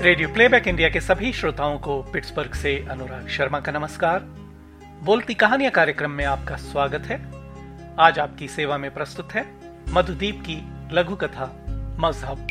Radio playback India के सभी श्रोताओं को पिट्सबर्ग से अनुराग शर्मा का नमस्कार। बोलती कहानियाँ कार्यक्रम में आपका स्वागत है। आज आपकी सेवा में प्रस्तुत है मधुदीप की लघु कथा मज़हब।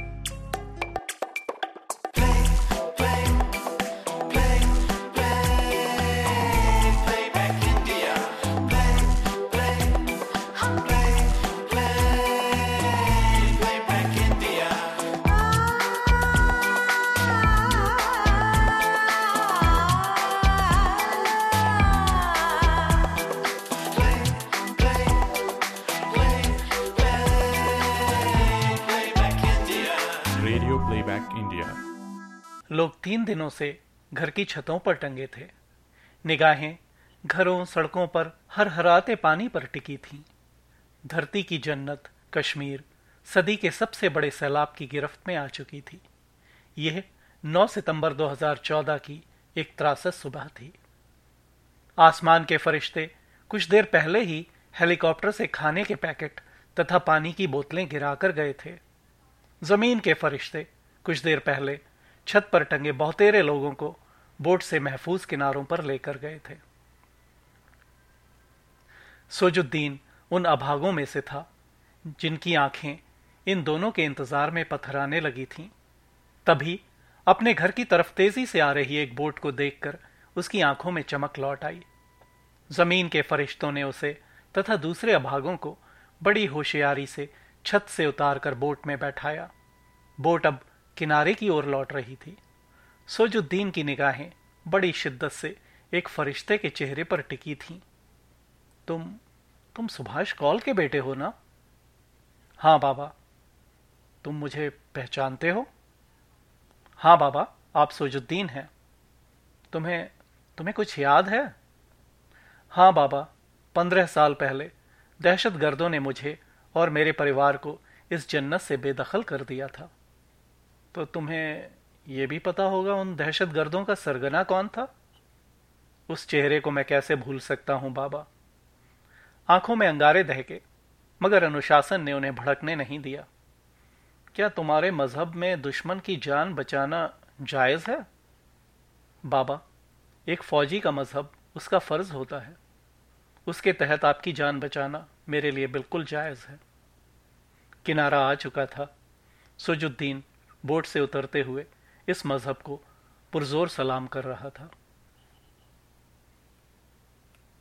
प्लेबैक इंडिया लोग तीन दिनों से घर की छतों पर टंगे थे। निगाहें घरों, सड़कों पर हर हराते पानी पर टिकी थीं। धरती की जन्नत कश्मीर सदी के सबसे बड़े सैलाब की गिरफ्त में आ चुकी थी। यह 9 सितंबर 2014 की एक त्रासद सुबह थी। आसमान के फरिश्ते कुछ देर पहले ही हेलीकॉप्टर से खाने के पैकेट तथा पानी की बोतलें गिराकर गए थे। ज़मीन के फरिश्ते कुछ देर पहले छत पर टंगे बहुतेरे लोगों को बोट से महफूज किनारों पर लेकर गए थे। सोजुद्दीन उन अभागों में से था, जिनकी आँखें इन दोनों के इंतज़ार में पथराने लगी थीं। तभी अपने घर की तरफ़ तेज़ी से आ रही एक बोट को देखकर उसकी आँखों में चमक लौट आई। ज़मीन के फरिश्तों ने उसे तथा दूसरे अभागों को बड़ी होशियारी से छत से उतारकर बोट में बैठाया। बोट अब किनारे की ओर लौट रही थी। सोजुद्दीन की निगाहें बड़ी शिद्दत से एक फरिश्ते के चेहरे पर टिकी थीं। तुम तुम सुभाष कौल के बेटे हो ना? हाँ बाबा। तुम मुझे पहचानते हो? हाँ बाबा, आप सोजुद्दीन हैं। तुम्हें तुम्हें कुछ याद है? हाँ बाबा, पंद्रह साल पहले दहशत गर्दों ने मुझे और मेरे परिवार को इस जन्नत से बेदखल कर दिया था। तो तुम्हें यह भी पता होगा उन दहशत गर्दों का सरगना कौन था? उस चेहरे को मैं कैसे भूल सकता हूँ, बाबा? आँखों में अंगारे दहके, मगर अनुशासन ने उन्हें भड़कने नहीं दिया। क्या तुम्हारे मज़हब में दुश्मन की जान बचाना जायज़ है? बाबा, एक फौजी का मज़हब उसका फ़र्ज़ होता है। उसके तहत आपकी जान बचाना मेरे लिए बिल्कुल जायज़ है। किनारा आ चुका था, सुजुद्दीन बोट से उतरते हुए इस मज़हब को पुरजोर सलाम कर रहा था।